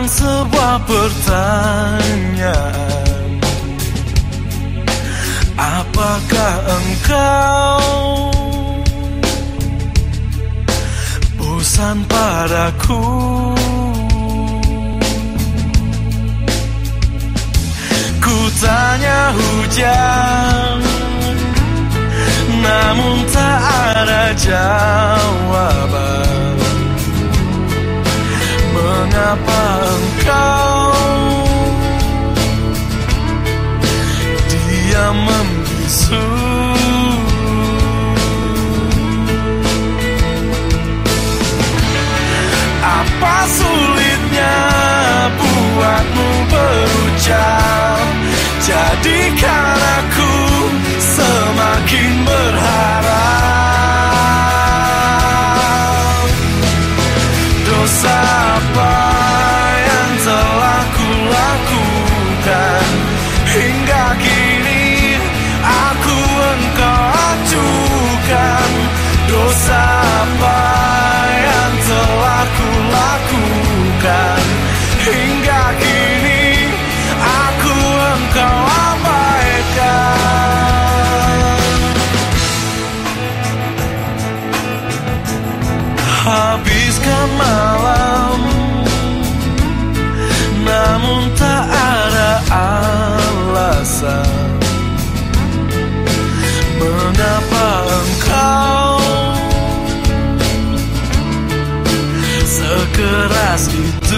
sebuah pertanyaan. Apakah engkau bosan padaku? Ku tanya hujan Namun tak ada jawaban Mengapa engkau? Diam membisu. Apa sulitnya buatmu berucap? Jadikan Habiskan malam Namun tak ada alasan. Mengapa engkau Sekeras itu